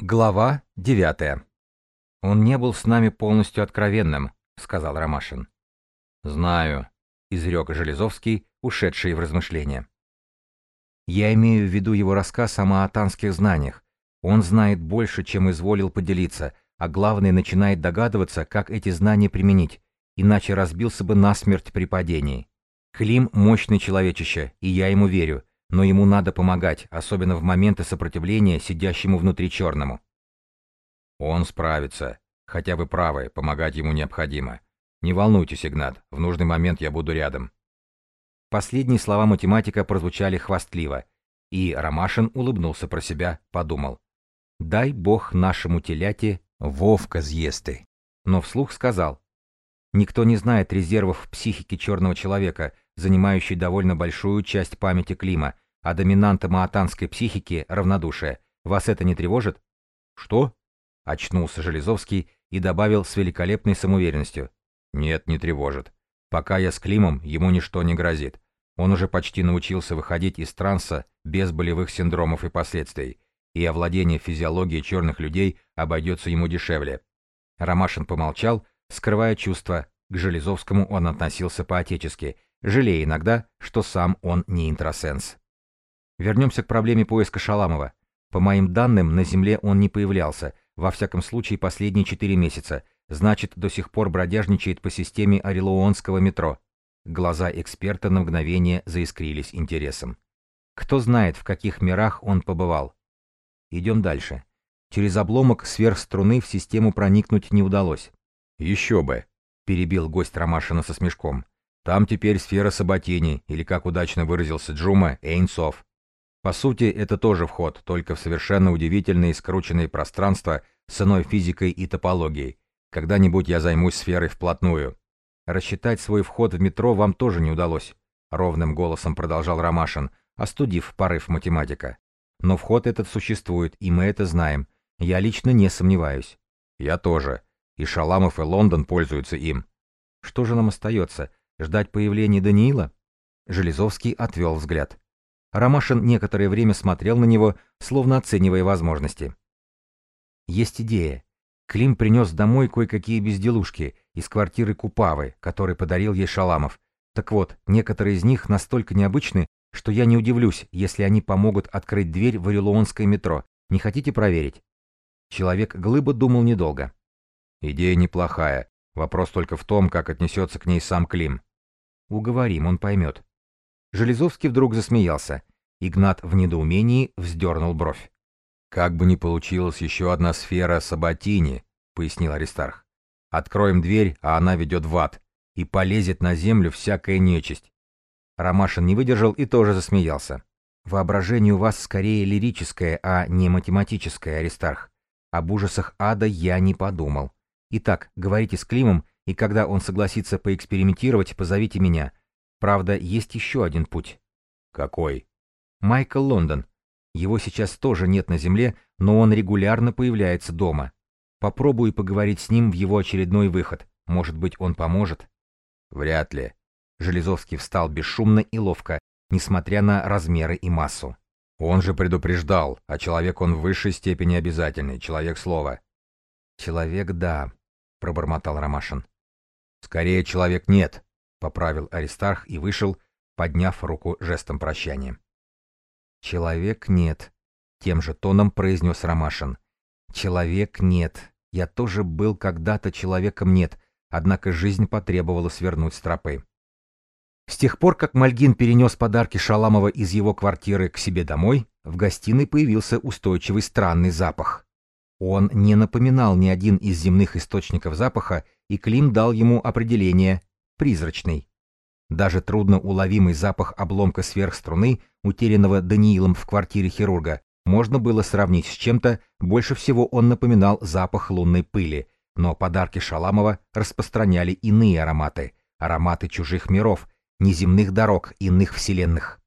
Глава девятая. «Он не был с нами полностью откровенным», — сказал Ромашин. «Знаю», — изрек Железовский, ушедший в размышления. «Я имею в виду его рассказ о маатанских знаниях. Он знает больше, чем изволил поделиться, а главное, начинает догадываться, как эти знания применить, иначе разбился бы насмерть при падении. Клим — мощный человечище, и я ему верю, но ему надо помогать, особенно в моменты сопротивления сидящему внутри черному. Он справится. Хотя вы правы, помогать ему необходимо. Не волнуйтесь, Игнат, в нужный момент я буду рядом. Последние слова математика прозвучали хвастливо, и Ромашин улыбнулся про себя, подумал. «Дай бог нашему теляте Вовка съесты». Но вслух сказал. «Никто не знает резервов психики черного человека, занимающий довольно большую часть памяти Клима, а доминанта маатанской психики — равнодушие. Вас это не тревожит? Что? Очнулся Железовский и добавил с великолепной самоуверенностью. Нет, не тревожит. Пока я с Климом, ему ничто не грозит. Он уже почти научился выходить из транса без болевых синдромов и последствий, и овладение физиологией черных людей обойдется ему дешевле. Ромашин помолчал, скрывая чувства. К Железовскому он относился по-отечески — жалея иногда, что сам он не интросенс. Вернемся к проблеме поиска Шаламова. По моим данным, на Земле он не появлялся, во всяком случае последние четыре месяца, значит, до сих пор бродяжничает по системе Орелуонского метро. Глаза эксперта на мгновение заискрились интересом. Кто знает, в каких мирах он побывал. Идем дальше. Через обломок сверхструны в систему проникнуть не удалось. «Еще бы», — перебил гость Ромашина со смешком. Там теперь сфера Саботини, или, как удачно выразился Джума, Эйнсов. По сути, это тоже вход, только в совершенно удивительные скрученные пространства с иной физикой и топологией. Когда-нибудь я займусь сферой вплотную. Рассчитать свой вход в метро вам тоже не удалось, ровным голосом продолжал Ромашин, остудив порыв математика. Но вход этот существует, и мы это знаем. Я лично не сомневаюсь. Я тоже. И Шаламов, и Лондон пользуются им. Что же нам остается? Ждать появления Даниила? Железовский отвел взгляд. Ромашин некоторое время смотрел на него, словно оценивая возможности. Есть идея. Клим принес домой кое-какие безделушки из квартиры Купавы, который подарил ей Шаламов. Так вот, некоторые из них настолько необычны, что я не удивлюсь, если они помогут открыть дверь в Орелуонское метро. Не хотите проверить? Человек глыба думал недолго. Идея неплохая. Вопрос только в том, как отнесется к ней сам Клим. Уговорим, он поймет. Железовский вдруг засмеялся. Игнат в недоумении вздернул бровь. «Как бы ни получилась еще одна сфера Саботини», — пояснил Аристарх. «Откроем дверь, а она ведет в ад, и полезет на землю всякая нечисть». Ромашин не выдержал и тоже засмеялся. «Воображение у вас скорее лирическое, а не математическое, Аристарх. Об ужасах ада я не подумал. Итак, говорите с Климом и когда он согласится поэкспериментировать, позовите меня. Правда, есть еще один путь. Какой? Майкл Лондон. Его сейчас тоже нет на земле, но он регулярно появляется дома. Попробую поговорить с ним в его очередной выход. Может быть, он поможет? Вряд ли. Железовский встал бесшумно и ловко, несмотря на размеры и массу. Он же предупреждал, а человек он в высшей степени обязательный, человек слова. Человек, да, пробормотал Ромашин. «Скорее человек нет», — поправил Аристарх и вышел, подняв руку жестом прощания. «Человек нет», — тем же тоном произнес Ромашин. «Человек нет. Я тоже был когда-то человеком нет, однако жизнь потребовала свернуть с тропы». С тех пор, как Мальгин перенес подарки Шаламова из его квартиры к себе домой, в гостиной появился устойчивый странный запах. Он не напоминал ни один из земных источников запаха, и Клим дал ему определение «призрачный». Даже трудно уловимый запах обломка сверхструны, утерянного Даниилом в квартире хирурга, можно было сравнить с чем-то, больше всего он напоминал запах лунной пыли, но подарки Шаламова распространяли иные ароматы, ароматы чужих миров, неземных дорог, иных вселенных.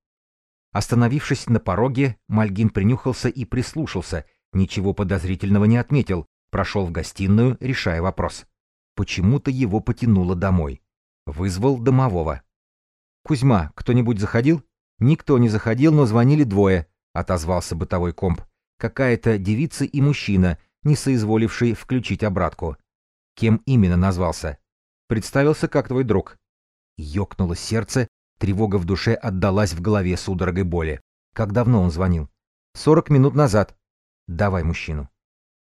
Остановившись на пороге, Мальгин принюхался и прислушался, ничего подозрительного не отметил, прошел в гостиную, решая вопрос. Почему-то его потянуло домой. Вызвал домового. «Кузьма, кто-нибудь заходил?» «Никто не заходил, но звонили двое», — отозвался бытовой комп. какая-то девица и мужчина, не соизволивший включить обратку. Кем именно назвался? Представился как твой друг. Ёкнуло сердце, тревога в душе отдалась в голове судорогой боли. Как давно он звонил? Сорок минут назад. Давай мужчину.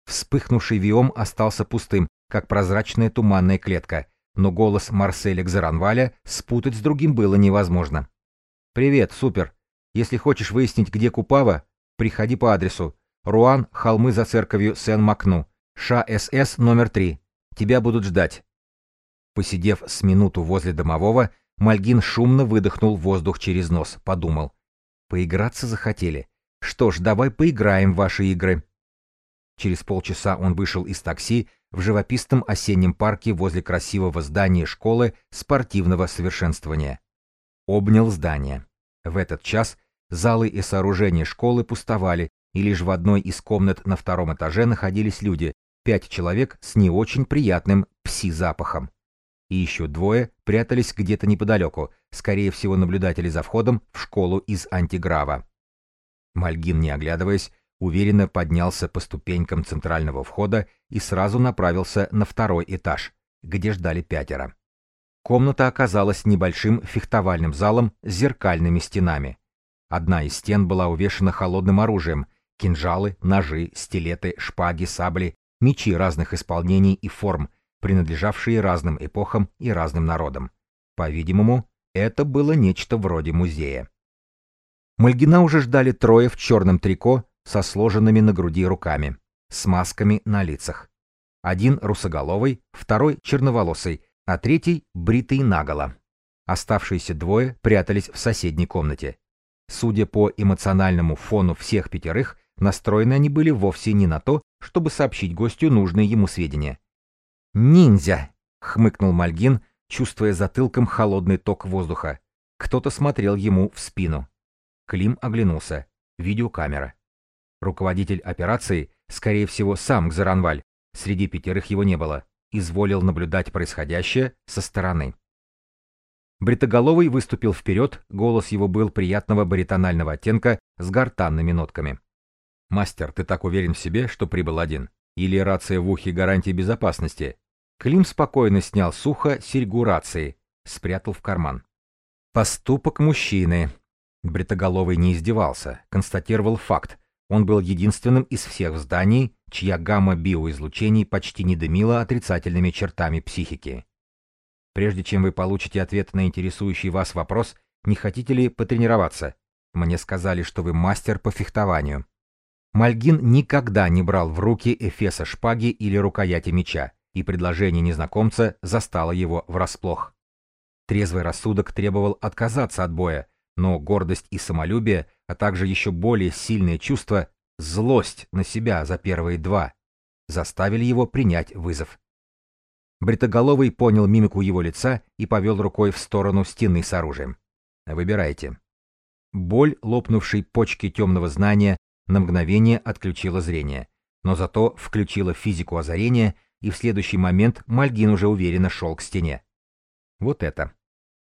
Вспыхнувший виом остался пустым, как прозрачная туманная клетка, но голос Марселя Гзаранваля спутать с другим было невозможно. «Привет, супер. Если хочешь выяснить, где Купава, приходи по адресу. Руан, холмы за церковью Сен-Макну. ШСС номер 3. Тебя будут ждать». Посидев с минуту возле домового, Мальгин шумно выдохнул воздух через нос, подумал. «Поиграться захотели. Что ж, давай поиграем в ваши игры». Через полчаса он вышел из такси в живописном осеннем парке возле красивого здания школы спортивного совершенствования. Обнял здание. В этот час залы и сооружения школы пустовали, и лишь в одной из комнат на втором этаже находились люди, пять человек с не очень приятным пси-запахом. И еще двое прятались где-то неподалеку, скорее всего наблюдатели за входом в школу из антиграва. Мальгин, не оглядываясь, уверенно поднялся по ступенькам центрального входа и сразу направился на второй этаж, где ждали пятеро. Комната оказалась небольшим фехтовальным залом с зеркальными стенами. Одна из стен была увешана холодным оружием, кинжалы, ножи, стилеты, шпаги, сабли, мечи разных исполнений и форм, принадлежавшие разным эпохам и разным народам. По-видимому, это было нечто вроде музея. Мальгина уже ждали трое в черном трико со сложенными на груди руками, с масками на лицах. Один русоголовый, второй черноволосый, а третий бритый наголо. Оставшиеся двое прятались в соседней комнате. Судя по эмоциональному фону всех пятерых, настроены они были вовсе не на то, чтобы сообщить гостю нужные ему сведения. «Ниндзя!» — хмыкнул Мальгин, чувствуя затылком холодный ток воздуха. Кто-то смотрел ему в спину. Клим оглянулся. Видеокамера. Руководитель операции, скорее всего, сам Гзаранваль, среди пятерых его не было, изволил наблюдать происходящее со стороны. Бритоголовый выступил вперед, голос его был приятного баритонального оттенка с гортанными нотками. «Мастер, ты так уверен в себе, что прибыл один? Или рация в ухе гарантии безопасности?» Клим спокойно снял сухо серьгу рации, спрятал в карман. «Поступок мужчины». Бритоголовый не издевался, констатировал факт, он был единственным из всех зданий, чья гамма биоизлучений почти не дымила отрицательными чертами психики. Прежде чем вы получите ответ на интересующий вас вопрос, не хотите ли потренироваться? Мне сказали, что вы мастер по фехтованию. Мальгин никогда не брал в руки эфеса шпаги или рукояти меча, и предложение незнакомца застало его врасплох. Трезвый рассудок требовал отказаться от боя, но гордость и самолюбие, а также еще более сильное чувство — злость на себя за первые два — заставили его принять вызов. Бритоголовый понял мимику его лица и повел рукой в сторону стены с оружием. «Выбирайте». Боль, лопнувшей почки темного знания, на мгновение отключила зрение, но зато включила физику озарения, и в следующий момент Мальгин уже уверенно шел к стене. Вот это.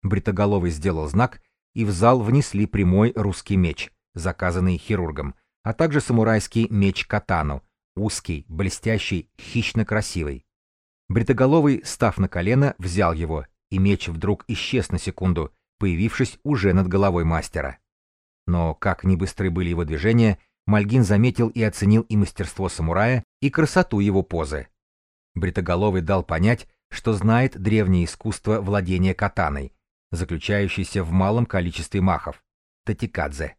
Бритоголовый сделал знак, и в зал внесли прямой русский меч, заказанный хирургом, а также самурайский меч-катану, узкий, блестящий, хищно красивый. Бритоголовый, став на колено, взял его, и меч вдруг исчез на секунду, появившись уже над головой мастера. Но как ни быстры были его движения, Мальгин заметил и оценил и мастерство самурая, и красоту его позы. Бритоголовый дал понять, что знает древнее искусство владения катаной, заключающийся в малом количестве махов – татикадзе.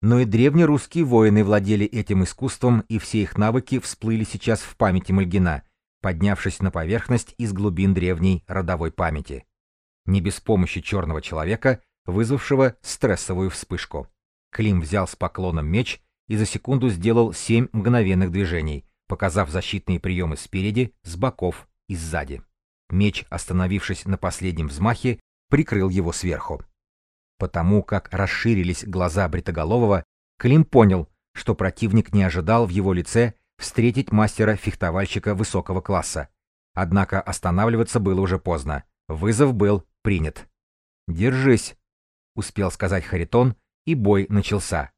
Но и древнерусские воины владели этим искусством, и все их навыки всплыли сейчас в памяти Мальгина, поднявшись на поверхность из глубин древней родовой памяти. Не без помощи черного человека, вызвавшего стрессовую вспышку. Клим взял с поклоном меч и за секунду сделал семь мгновенных движений, показав защитные приемы спереди, с боков и сзади. Меч, остановившись на последнем взмахе, прикрыл его сверху. Потому как расширились глаза Бритоголового, Клим понял, что противник не ожидал в его лице встретить мастера-фехтовальщика высокого класса. Однако останавливаться было уже поздно. Вызов был принят. «Держись», — успел сказать Харитон, и бой начался.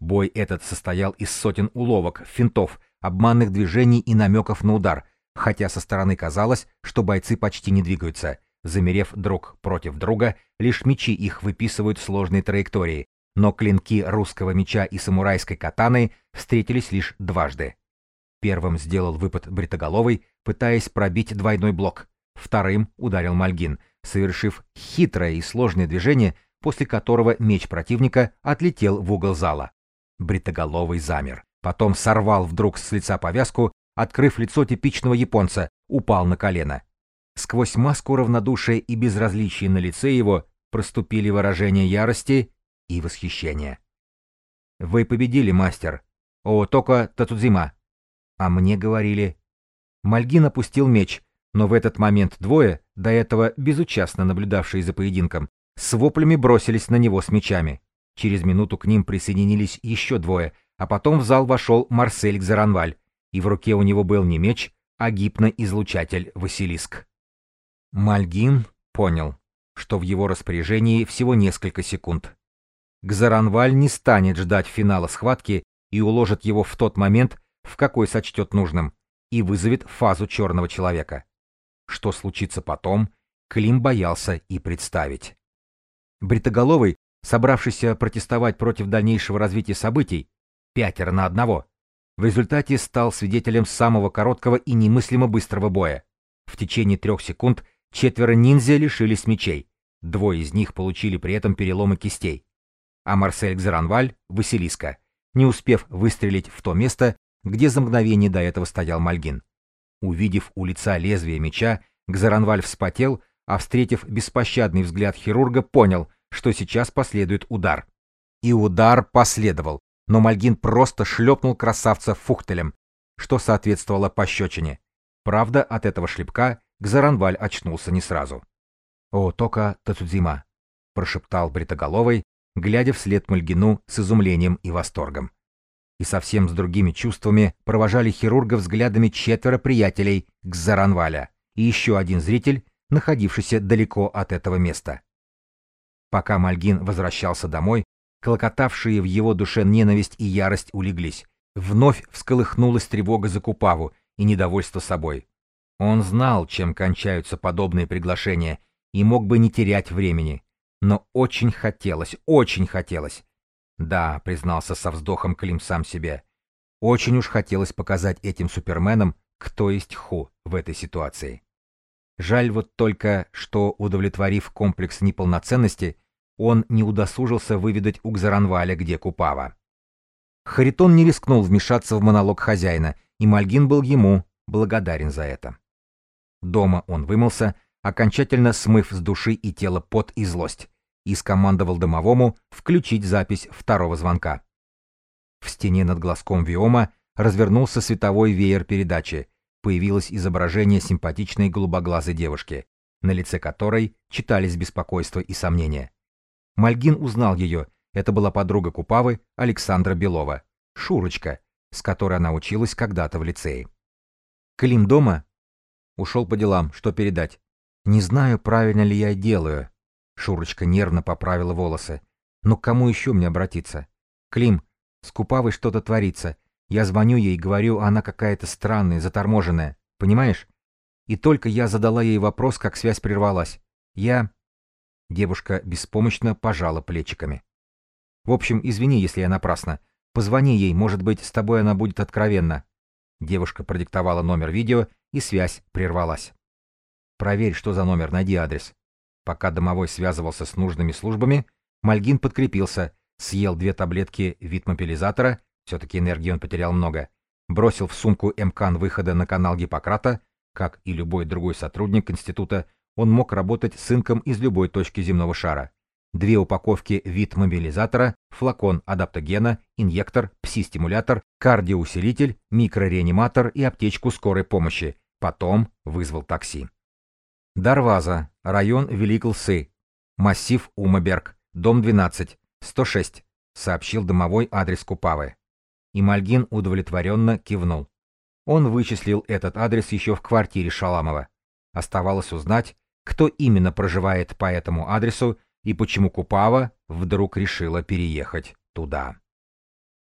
Бой этот состоял из сотен уловок, финтов, обманных движений и намеков на удар, хотя со стороны казалось, что бойцы почти не двигаются. Замерев друг против друга, лишь мечи их выписывают сложные траектории, но клинки русского меча и самурайской катаны встретились лишь дважды. Первым сделал выпад бритоголовый, пытаясь пробить двойной блок. Вторым ударил Мальгин, совершив хитрое и сложное движение, после которого меч противника отлетел в угол зала. Бритоголовый замер. Потом сорвал вдруг с лица повязку, открыв лицо типичного японца, упал на колено. Сквозь маску равнодушия и безразличия на лице его проступили выражения ярости и восхищения. «Вы победили, мастер. О, только Татудзима». А мне говорили. Мальгин опустил меч, но в этот момент двое, до этого безучастно наблюдавшие за поединком, с воплями бросились на него с мечами. Через минуту к ним присоединились еще двое, а потом в зал вошел Марсель Гзаранваль, и в руке у него был не меч, а гипноизлучатель Василиск. Мальгин понял, что в его распоряжении всего несколько секунд. Гзаранваль не станет ждать финала схватки и уложит его в тот момент, в какой сочтет нужным, и вызовет фазу черного человека. Что случится потом, Клим боялся и представить. Бритоголовый, собравшийся протестовать против дальнейшего развития событий, пятеро на одного, в результате стал свидетелем самого короткого и немыслимо быстрого боя. В течение трех секунд четверо ниндзя лишились мечей, двое из них получили при этом переломы кистей. А Марсель Гзаранваль — Василиска, не успев выстрелить в то место, где за мгновение до этого стоял Мальгин. Увидев у лица лезвие меча, Гзаранваль вспотел, а встретив беспощадный взгляд хирурга, понял, что сейчас последует удар. И удар последовал, но Мальгин просто шлепнул красавца фухтелем, что соответствовало пощечине. Правда, от этого шлепка Гзаранваль очнулся не сразу. «О, только Тацудзима!» — прошептал Бритоголовый, глядя вслед Мальгину с изумлением и восторгом и совсем с другими чувствами провожали хирурга взглядами четверо приятелей Гзаранваля и еще один зритель, находившийся далеко от этого места. Пока Мальгин возвращался домой, клокотавшие в его душе ненависть и ярость улеглись. Вновь всколыхнулась тревога за Купаву и недовольство собой. Он знал, чем кончаются подобные приглашения, и мог бы не терять времени. Но очень хотелось, очень хотелось, да, признался со вздохом Клим сам себе. Очень уж хотелось показать этим суперменам, кто есть Ху в этой ситуации. Жаль вот только, что, удовлетворив комплекс неполноценности, он не удосужился выведать у Гзаранваля, где Купава. Харитон не рискнул вмешаться в монолог хозяина, и Мальгин был ему благодарен за это. Дома он вымылся, окончательно смыв с души и тела пот и злость, и скомандовал домовому включить запись второго звонка. В стене над глазком Виома развернулся световой веер передачи. Появилось изображение симпатичной голубоглазой девушки, на лице которой читались беспокойство и сомнения. Мальгин узнал ее. Это была подруга Купавы Александра Белова, Шурочка, с которой она училась когда-то в лицее. Клим дома? Ушел по делам, что передать. Не знаю, правильно ли я делаю, Шурочка нервно поправила волосы. «Ну к кому еще мне обратиться?» «Клим, с Купавой что-то творится. Я звоню ей и говорю, она какая-то странная, заторможенная. Понимаешь? И только я задала ей вопрос, как связь прервалась. Я...» Девушка беспомощно пожала плечиками. «В общем, извини, если я напрасно. Позвони ей, может быть, с тобой она будет откровенна». Девушка продиктовала номер видео, и связь прервалась. «Проверь, что за номер, найди адрес». Пока домовой связывался с нужными службами, Мальгин подкрепился, съел две таблетки витмобилизатора, все-таки энергии он потерял много, бросил в сумку МКАН выхода на канал Гиппократа, как и любой другой сотрудник института, он мог работать с инком из любой точки земного шара. Две упаковки вид-мобилизатора, флакон адаптогена, инъектор, пси-стимулятор, кардиоусилитель, микрореаниматор и аптечку скорой помощи. Потом вызвал такси. Дарваза, район Великолсы, массив Умаберг, дом 12, 106, сообщил домовой адрес Купавы. И Мальгин удовлетворенно кивнул. Он вычислил этот адрес еще в квартире Шаламова. Оставалось узнать, кто именно проживает по этому адресу и почему Купава вдруг решила переехать туда.